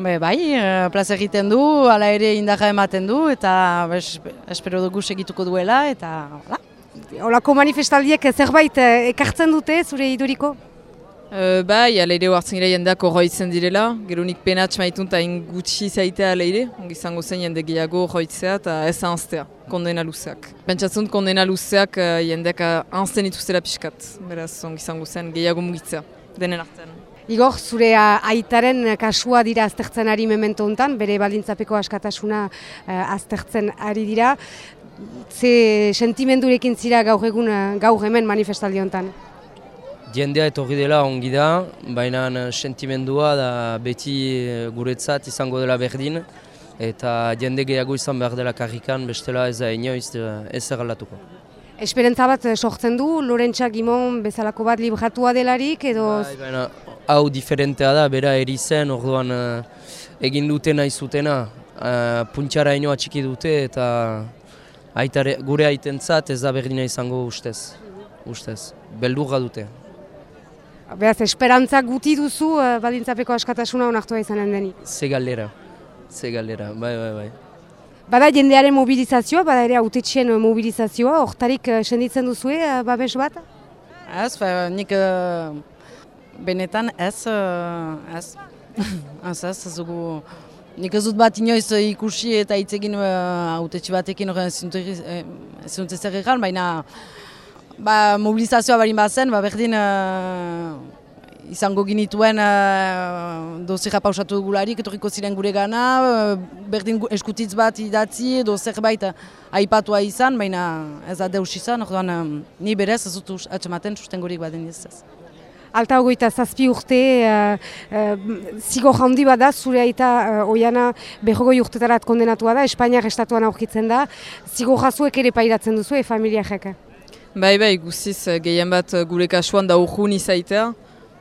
Be, bai, eh, plaza egiten du, hala ere indarra ematen du, eta bes, espero dugu segituko duela, eta hala. Olako manifestaldiek zerbait eh, ekartzen dute zure iduriko? Uh, bai, ala ere hartzen gira jendeak horroitzen direla, geronik penats maitun eta gutxi zaitea ala ere, izango zen jende gehiago horroitzea eta ez ahaztea, kondena luzeak. Pentsatzen kondena luzeak jendeak ahazten dituztela pixkat, beraz izango zen gehiago mugitzea, denen artean. Igor, zure aitaren kasua dira aztertzen ari memento honetan, bere balintzapeko askatasuna uh, aztertzen ari dira. Ze sentimendurekin zira gaur egun gaur hemen manifestaldi honetan? Jendea etorri dela ongi da, baina sentimendua da beti guretzat izango dela berdin eta jende gehiago izan behar dela karrikan, bestela ez da inoiz ez erralatuko. Esperentza bat sortzen du, Lorentza Gimon bezalako bat libratua delarik edo... Bai, baina hau diferentea da, bera eri zen, orduan egin dutena izutena, uh, puntxara ino atxiki dute eta aitare, gure aitentzat ez da berdina izango ustez, ustez, beldurra dute. Beraz, esperantza guti duzu uh, badintzapeko askatasuna onartua izanen denik? Ze galdera, ze galdera, bai, bai, bai. Bada jendearen mobilizazioa, bada ere autetxien mobilizazioa, hortarik uh, senditzen duzue, uh, babes bat? Ez, fa, nik uh, benetan ez, uh, ez, ez, ez, ez dugu, nik ez dut bat inoiz ikusi eta hitz egin uh, autetxe batekin horren zinuntze zer egan, baina ba, mobilizazioa barin bazen, ba, berdin izango ginituen uh, dozera pausatu dugularik, etorriko ziren gure gana, berdin eskutitz bat idatzi edo zerbait aipatua izan, baina ez da deus izan, orduan uh, ni berez ez dut atxematen sustengorik baden ez. Alta hogeita zazpi urte, uh, uh, zigo jaundi bat da, zure aita uh, oiana behogoi urtetarat kondenatua da, Espainiak estatuan aurkitzen da, zigo jazuek ere pairatzen duzu, e familiak Bai, bai, guziz gehien bat gure kasuan da urgun izaitea,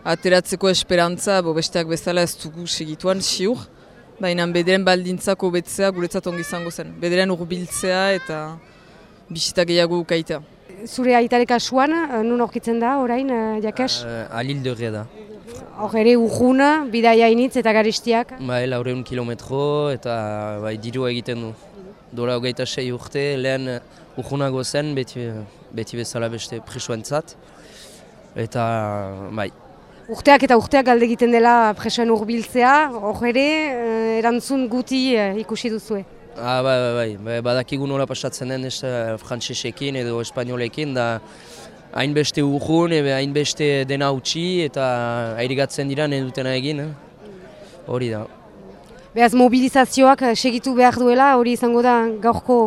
ateratzeko esperantza, bo besteak bezala ez dugu segituan, siur, baina bederen baldintzako betzea guretzat ongi izango zen, bederen urbiltzea eta bisita gehiago ukaitea. Zure aitare kasuan, nun aurkitzen da, orain, jakes? Uh, Alil dörre da. Hor ere urguna, bidaia initz eta garistiak? Bai, laureun kilometro eta bai, dirua egiten du. Dola hogeita sei urte, lehen urgunago zen, beti, beti bezala beste presoentzat. Eta, bai. Urteak eta urteak galde egiten dela presoen urbiltzea, hor ere, erantzun guti ikusi duzue? Ah, bai, bai, bai, bai, badakigu nola pasatzen den ez frantsesekin edo espainolekin, da hainbeste urgun, hainbeste dena utzi eta airigatzen dira nahi dutena egin, hori da. Beaz mobilizazioak segitu behar duela, hori izango da gaurko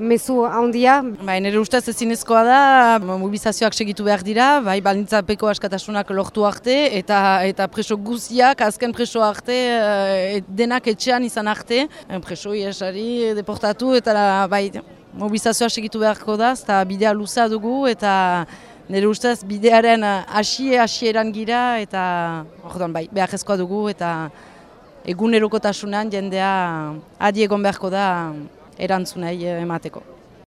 mezu handia. Bai, nire ustez ezinezkoa da, mobilizazioak segitu behar dira, bai, balintzapeko askatasunak lortu arte, eta eta preso guziak, azken preso arte, e, denak etxean izan arte, preso iesari deportatu, eta bai, mobilizazioak segitu beharko da, eta bidea luza dugu, eta nire ustez bidearen hasie, hasieran gira, eta orduan, bai, behar dugu, eta egunerokotasunan jendea adi egon beharko da erantzunei emateko.